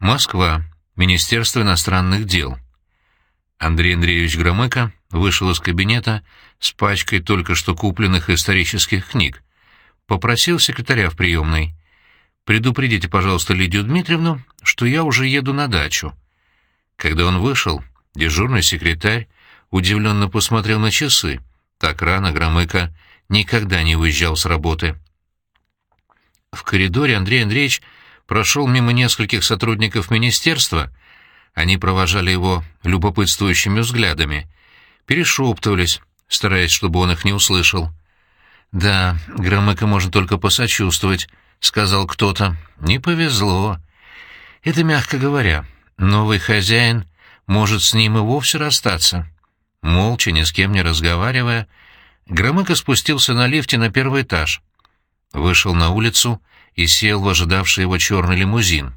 Москва. Министерство иностранных дел. Андрей Андреевич Громыко вышел из кабинета с пачкой только что купленных исторических книг. Попросил секретаря в приемной. «Предупредите, пожалуйста, Лидию Дмитриевну, что я уже еду на дачу». Когда он вышел, дежурный секретарь удивленно посмотрел на часы. Так рано Громыко никогда не уезжал с работы. В коридоре Андрей Андреевич прошел мимо нескольких сотрудников министерства. Они провожали его любопытствующими взглядами, перешептывались, стараясь, чтобы он их не услышал. «Да, Громыко можно только посочувствовать», — сказал кто-то. «Не повезло». Это мягко говоря. Новый хозяин может с ним и вовсе расстаться. Молча, ни с кем не разговаривая, Громыко спустился на лифте на первый этаж. Вышел на улицу и сел в ожидавший его черный лимузин.